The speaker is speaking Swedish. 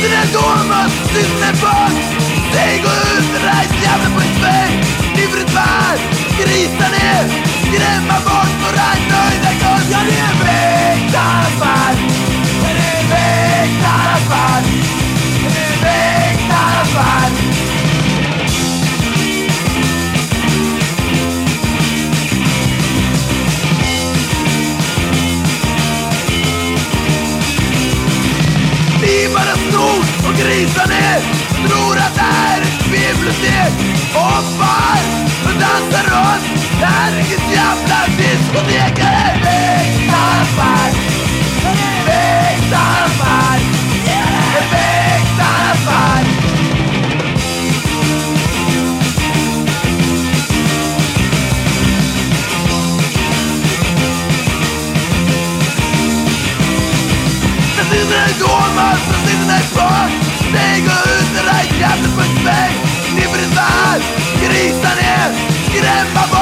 Sitter är Thomas, sitter en Bang Steg och ut, reis jävla på en sväng Livet tvär, grisa och grisar ner Tror att det är ett bibliotek. Hoppar och dansar runt. Det här är inget jävla diskotek. Är väktarnas fall Det är väktarnas fall Det är väktarnas fall en Thomas, ut, det